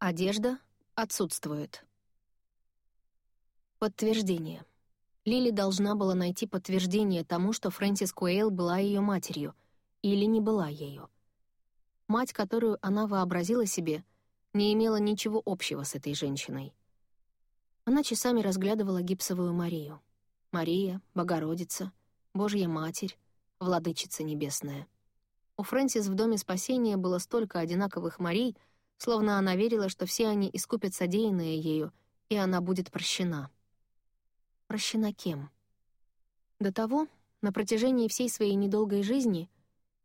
Одежда отсутствует. Подтверждение. Лили должна была найти подтверждение тому, что Фрэнсис Куэйл была ее матерью, или не была ею. Мать, которую она вообразила себе, не имела ничего общего с этой женщиной. Она часами разглядывала гипсовую Марию. Мария, Богородица, Божья Матерь, Владычица Небесная. У Фрэнсис в Доме Спасения было столько одинаковых Марий, словно она верила, что все они искупят содеянное ею, и она будет прощена. Прощена кем? До того, на протяжении всей своей недолгой жизни,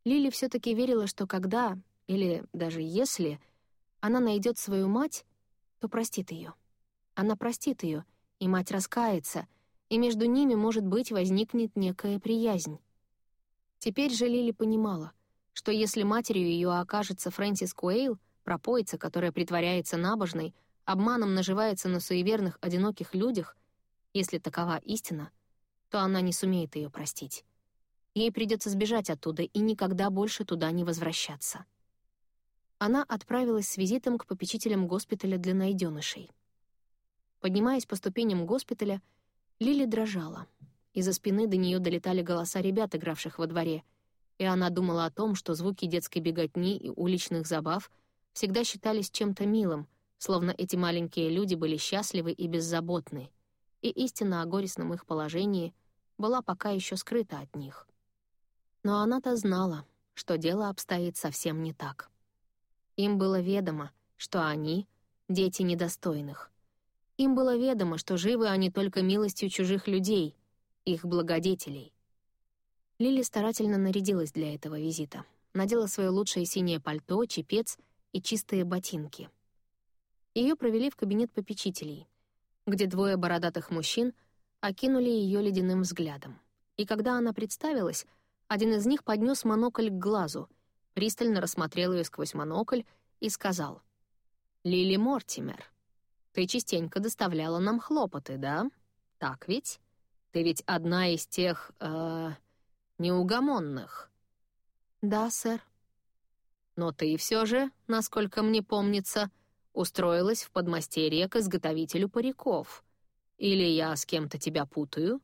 Лили все таки верила, что когда, или даже если, она найдет свою мать, то простит ее. Она простит ее, и мать раскается, и между ними, может быть, возникнет некая приязнь. Теперь же Лили понимала, что если матерью ее окажется Фрэнсис Куэйл, пропоица, которая притворяется набожной, обманом наживается на суеверных одиноких людях, если такова истина, то она не сумеет ее простить. Ей придется сбежать оттуда и никогда больше туда не возвращаться. Она отправилась с визитом к попечителям госпиталя для найденышей. Поднимаясь по ступеням госпиталя, Лили дрожала. Из-за спины до нее долетали голоса ребят, игравших во дворе, и она думала о том, что звуки детской беготни и уличных забав всегда считались чем-то милым, словно эти маленькие люди были счастливы и беззаботны, и истина о горестном их положении была пока еще скрыта от них. Но она-то знала, что дело обстоит совсем не так. Им было ведомо, что они — дети недостойных. Им было ведомо, что живы они только милостью чужих людей, их благодетелей. Лили старательно нарядилась для этого визита. Надела свое лучшее синее пальто, чепец и чистые ботинки. Ее провели в кабинет попечителей, где двое бородатых мужчин окинули ее ледяным взглядом. И когда она представилась, один из них поднес монокль к глазу, пристально рассмотрел ее сквозь монокль и сказал, «Лили Мортимер, ты частенько доставляла нам хлопоты, да? Так ведь? Ты ведь одна из тех, э, неугомонных». «Да, сэр». «Но ты все же, насколько мне помнится, устроилась в подмастерье к изготовителю париков. Или я с кем-то тебя путаю?»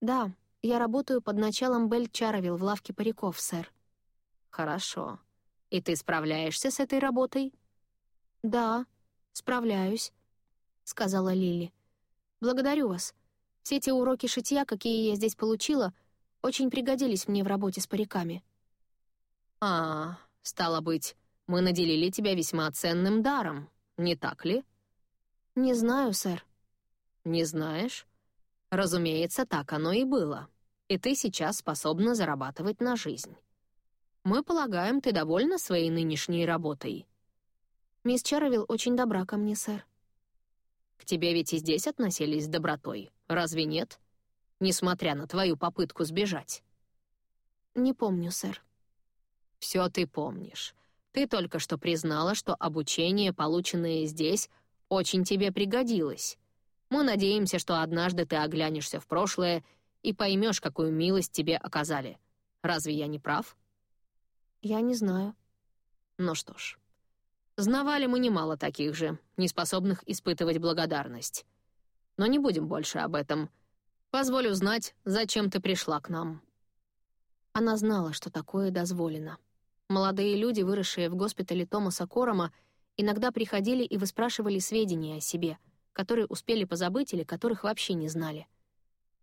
«Да, я работаю под началом Бель Чаровил в лавке париков, сэр». «Хорошо. И ты справляешься с этой работой?» «Да, справляюсь сказала Лили. «Благодарю вас. Все те уроки шитья, какие я здесь получила, очень пригодились мне в работе с париками». «А, стало быть, мы наделили тебя весьма ценным даром, не так ли?» «Не знаю, сэр». «Не знаешь? Разумеется, так оно и было. И ты сейчас способна зарабатывать на жизнь. Мы полагаем, ты довольна своей нынешней работой?» «Мисс Чаровил очень добра ко мне, сэр». К тебе ведь и здесь относились с добротой, разве нет? Несмотря на твою попытку сбежать. Не помню, сэр. Все ты помнишь. Ты только что признала, что обучение, полученное здесь, очень тебе пригодилось. Мы надеемся, что однажды ты оглянешься в прошлое и поймешь, какую милость тебе оказали. Разве я не прав? Я не знаю. Ну что ж, Знавали мы немало таких же, неспособных испытывать благодарность. Но не будем больше об этом. Позволь узнать, зачем ты пришла к нам». Она знала, что такое дозволено. Молодые люди, выросшие в госпитале Томаса Корома, иногда приходили и выспрашивали сведения о себе, которые успели позабыть или которых вообще не знали.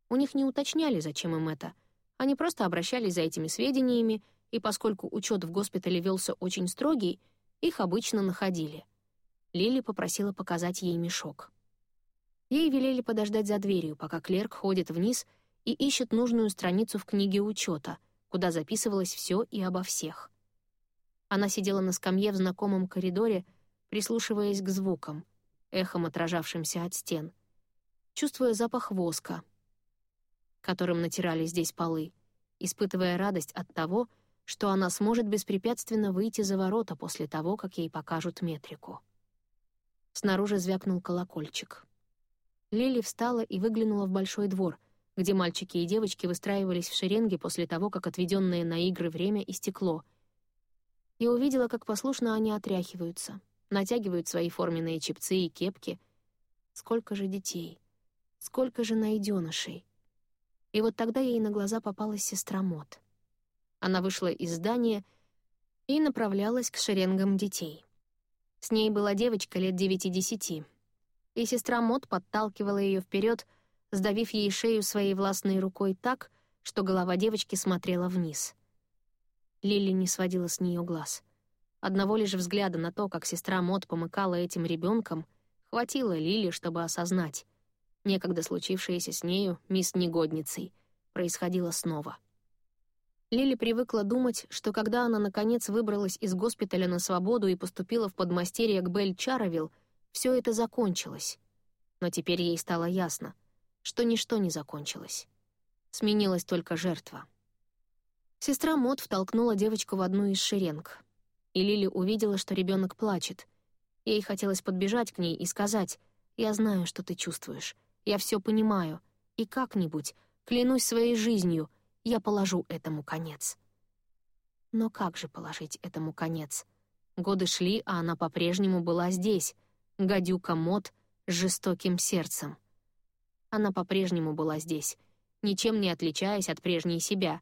У них не уточняли, зачем им это. Они просто обращались за этими сведениями, и поскольку учет в госпитале велся очень строгий — их обычно находили. Лили попросила показать ей мешок. Ей велели подождать за дверью, пока клерк ходит вниз и ищет нужную страницу в книге учета, куда записывалось все и обо всех. Она сидела на скамье в знакомом коридоре, прислушиваясь к звукам, эхом отражавшимся от стен, чувствуя запах воска, которым натирали здесь полы, испытывая радость от того, что она сможет беспрепятственно выйти за ворота после того, как ей покажут метрику. Снаружи звякнул колокольчик. Лили встала и выглянула в большой двор, где мальчики и девочки выстраивались в шеренге после того, как отведенное на игры время истекло, и увидела, как послушно они отряхиваются, натягивают свои форменные чепцы и кепки. Сколько же детей, сколько же найденышей. И вот тогда ей на глаза попалась сестра Мот. Она вышла из здания и направлялась к шеренгам детей. С ней была девочка лет девяти-десяти, и сестра Мот подталкивала ее вперед, сдавив ей шею своей властной рукой так, что голова девочки смотрела вниз. Лили не сводила с нее глаз. Одного лишь взгляда на то, как сестра Мот помыкала этим ребенком, хватило Лили, чтобы осознать. Некогда случившееся с нею, мисс Негодницей, происходило снова. Лили привыкла думать, что когда она наконец выбралась из госпиталя на свободу и поступила в подмастерье к Бель Чаровил, все это закончилось. Но теперь ей стало ясно, что ничто не закончилось. Сменилась только жертва. Сестра Мот втолкнула девочку в одну из шеренг. И Лили увидела, что ребенок плачет. Ей хотелось подбежать к ней и сказать, «Я знаю, что ты чувствуешь. Я все понимаю. И как-нибудь, клянусь своей жизнью, я положу этому конец». Но как же положить этому конец? Годы шли, а она по-прежнему была здесь, гадюка Мот с жестоким сердцем. Она по-прежнему была здесь, ничем не отличаясь от прежней себя,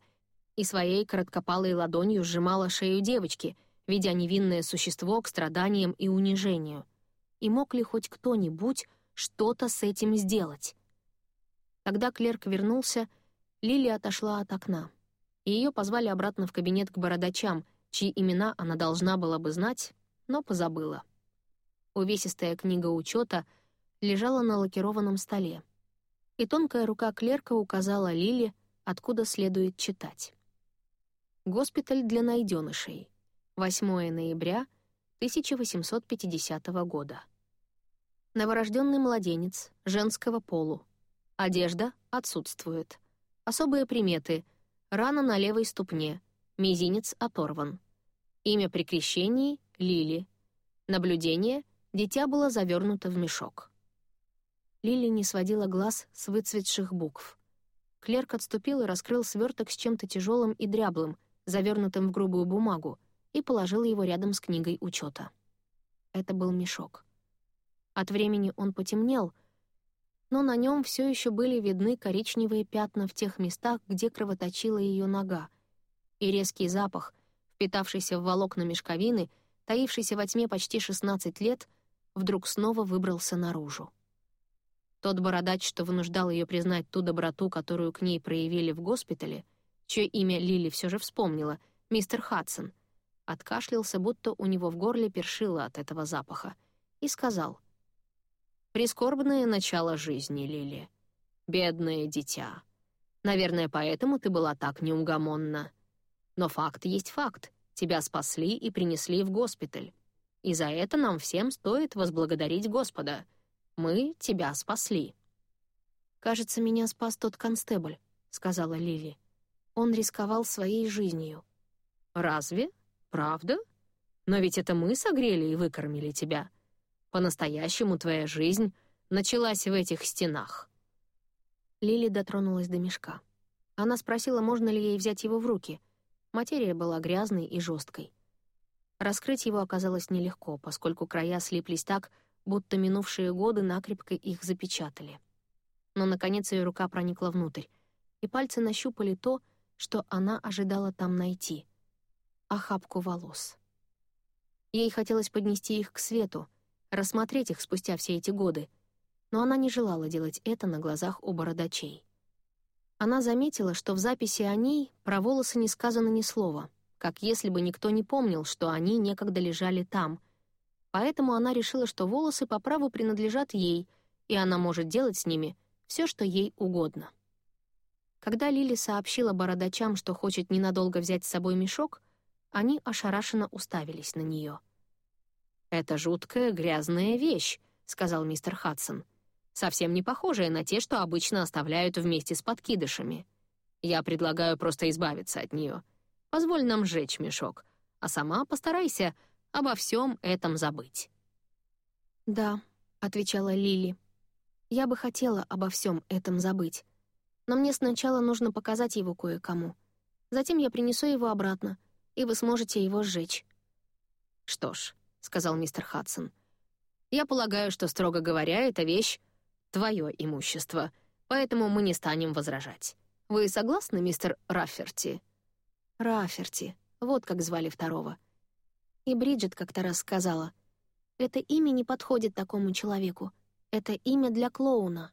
и своей короткопалой ладонью сжимала шею девочки, ведя невинное существо к страданиям и унижению. И мог ли хоть кто-нибудь что-то с этим сделать? Когда клерк вернулся, Лили отошла от окна, и ее позвали обратно в кабинет к бородачам, чьи имена она должна была бы знать, но позабыла. Увесистая книга учета лежала на лакированном столе — и тонкая рука клерка указала Лиле, откуда следует читать. Госпиталь для найденышей. 8 ноября 1850 года. Новорожденный младенец, женского полу. Одежда отсутствует. Особые приметы. Рана на левой ступне. Мизинец оторван. Имя при крещении — Лили. Наблюдение — дитя было завернуто в мешок. Лили не сводила глаз с выцветших букв. Клерк отступил и раскрыл сверток с чем-то тяжелым и дряблым, завернутым в грубую бумагу, и положил его рядом с книгой учета. Это был мешок. От времени он потемнел, но на нем все еще были видны коричневые пятна в тех местах, где кровоточила ее нога, и резкий запах, впитавшийся в волокна мешковины, таившийся во тьме почти 16 лет, вдруг снова выбрался наружу. Тот бородач, что вынуждал ее признать ту доброту, которую к ней проявили в госпитале, чье имя Лили все же вспомнила, мистер Хадсон, откашлялся, будто у него в горле першило от этого запаха, и сказал, «Прискорбное начало жизни, Лили. Бедное дитя. Наверное, поэтому ты была так неугомонна. Но факт есть факт. Тебя спасли и принесли в госпиталь. И за это нам всем стоит возблагодарить Господа. Мы тебя спасли». «Кажется, меня спас тот констебль», — сказала Лили. «Он рисковал своей жизнью». «Разве? Правда? Но ведь это мы согрели и выкормили тебя. По-настоящему твоя жизнь началась в этих стенах». Лили дотронулась до мешка. Она спросила, можно ли ей взять его в руки. Материя была грязной и жесткой. Раскрыть его оказалось нелегко, поскольку края слиплись так, будто минувшие годы накрепко их запечатали. Но, наконец, ее рука проникла внутрь, и пальцы нащупали то, что она ожидала там найти — охапку волос. Ей хотелось поднести их к свету, рассмотреть их спустя все эти годы, но она не желала делать это на глазах у бородачей. Она заметила, что в записи о ней про волосы не сказано ни слова, как если бы никто не помнил, что они некогда лежали там — Поэтому она решила, что волосы по праву принадлежат ей, и она может делать с ними все, что ей угодно. Когда Лили сообщила бородачам, что хочет ненадолго взять с собой мешок, они ошарашенно уставились на нее. «Это жуткая грязная вещь», — сказал мистер Хадсон. «Совсем не похожая на те, что обычно оставляют вместе с подкидышами. Я предлагаю просто избавиться от нее. Позволь нам сжечь мешок, а сама постарайся обо всем этом забыть. «Да», — отвечала Лили. «Я бы хотела обо всем этом забыть. Но мне сначала нужно показать его кое-кому. Затем я принесу его обратно, и вы сможете его сжечь». «Что ж, сказал мистер Хадсон. «Я полагаю, что, строго говоря, эта вещь — твое имущество, поэтому мы не станем возражать. Вы согласны, мистер Рафферти?» Рафферти, вот как звали второго. И Бриджит как-то раз сказала, «Это имя не подходит такому человеку. Это имя для клоуна».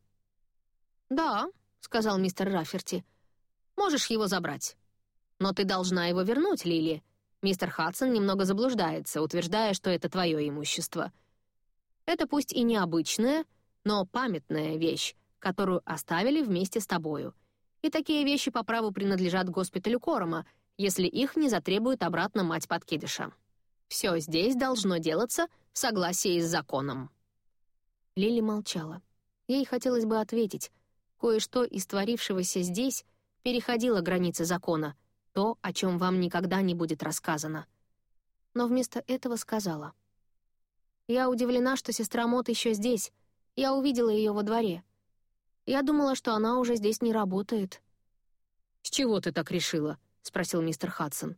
«Да», — сказал мистер Рафферти, — «можешь его забрать. Но ты должна его вернуть, Лили. Мистер Хадсон немного заблуждается, утверждая, что это твое имущество. Это пусть и необычная, но памятная вещь, которую оставили вместе с тобою. И такие вещи по праву принадлежат госпиталю Корома, если их не затребует обратно мать подкидыша. Все здесь должно делаться в согласии с законом». Лили молчала. Ей хотелось бы ответить. Кое-что из творившегося здесь переходило границы закона — то, о чем вам никогда не будет рассказано. Но вместо этого сказала. «Я удивлена, что сестра Мот еще здесь. Я увидела ее во дворе. Я думала, что она уже здесь не работает». «С чего ты так решила?» — спросил мистер Хадсон.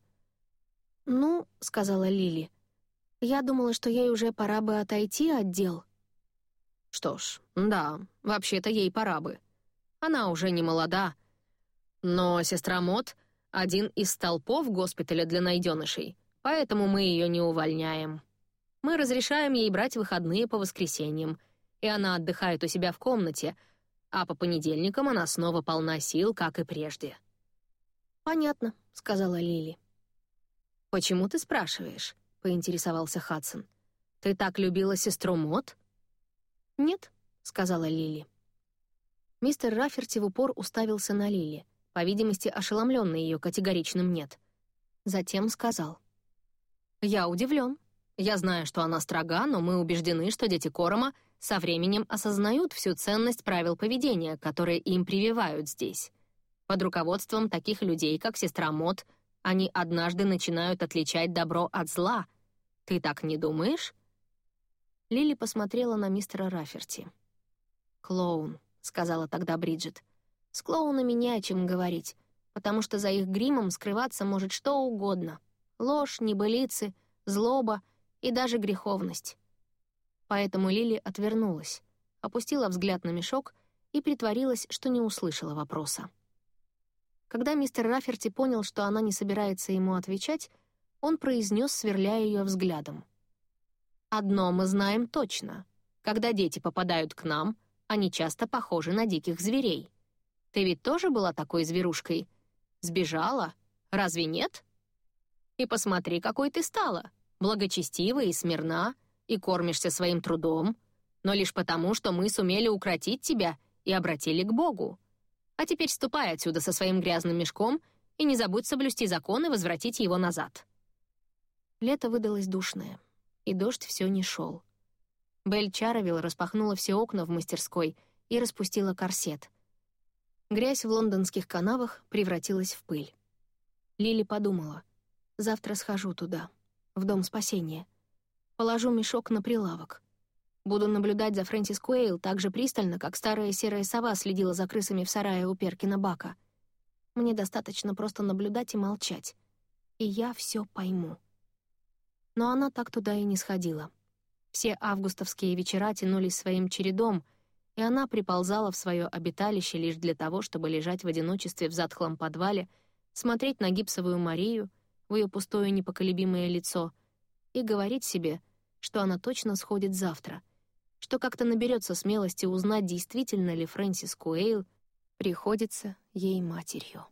«Ну», — сказала Лили, — «я думала, что ей уже пора бы отойти от дел». «Что ж, да, вообще-то ей пора бы. Она уже не молода. Но сестра Мот один из столпов госпиталя для найденышей, поэтому мы ее не увольняем. Мы разрешаем ей брать выходные по воскресеньям, и она отдыхает у себя в комнате, а по понедельникам она снова полна сил, как и прежде». «Понятно», — сказала Лили. «Почему ты спрашиваешь?» — поинтересовался Хадсон. «Ты так любила сестру Мот?» «Нет», — сказала Лили. Мистер Рафферти в упор уставился на Лили по видимости, ошеломленный ее категоричным «нет». Затем сказал. «Я удивлен. Я знаю, что она строга, но мы убеждены, что дети Корома со временем осознают всю ценность правил поведения, которые им прививают здесь. Под руководством таких людей, как сестра Мот, они однажды начинают отличать добро от зла. Ты так не думаешь?» Лили посмотрела на мистера Раферти. «Клоун», — сказала тогда Бриджит. С клоунами не о чем говорить, потому что за их гримом скрываться может что угодно. Ложь, небылицы, злоба и даже греховность. Поэтому Лили отвернулась, опустила взгляд на мешок и притворилась, что не услышала вопроса. Когда мистер Раферти понял, что она не собирается ему отвечать, он произнес, сверляя ее взглядом. «Одно мы знаем точно. Когда дети попадают к нам, они часто похожи на диких зверей. Ты ведь тоже была такой зверушкой? Сбежала? Разве нет? И посмотри, какой ты стала. Благочестивая и смирна, и кормишься своим трудом, но лишь потому, что мы сумели укротить тебя и обратили к Богу. А теперь ступай отсюда со своим грязным мешком и не забудь соблюсти закон и возвратить его назад». Лето выдалось душное, и дождь все не шел. Белль Чаровил распахнула все окна в мастерской и распустила корсет — Грязь в лондонских канавах превратилась в пыль. Лили подумала. «Завтра схожу туда, в Дом спасения. Положу мешок на прилавок. Буду наблюдать за Фрэнсис Куэйл так же пристально, как старая серая сова следила за крысами в сарае у Перкина Бака. Мне достаточно просто наблюдать и молчать. И я все пойму». Но она так туда и не сходила. Все августовские вечера тянулись своим чередом — и она приползала в свое обиталище лишь для того, чтобы лежать в одиночестве в затхлом подвале, смотреть на гипсовую Марию, в ее пустое непоколебимое лицо, и говорить себе, что она точно сходит завтра, что как-то наберется смелости узнать, действительно ли Фрэнсис Куэйл приходится ей матерью.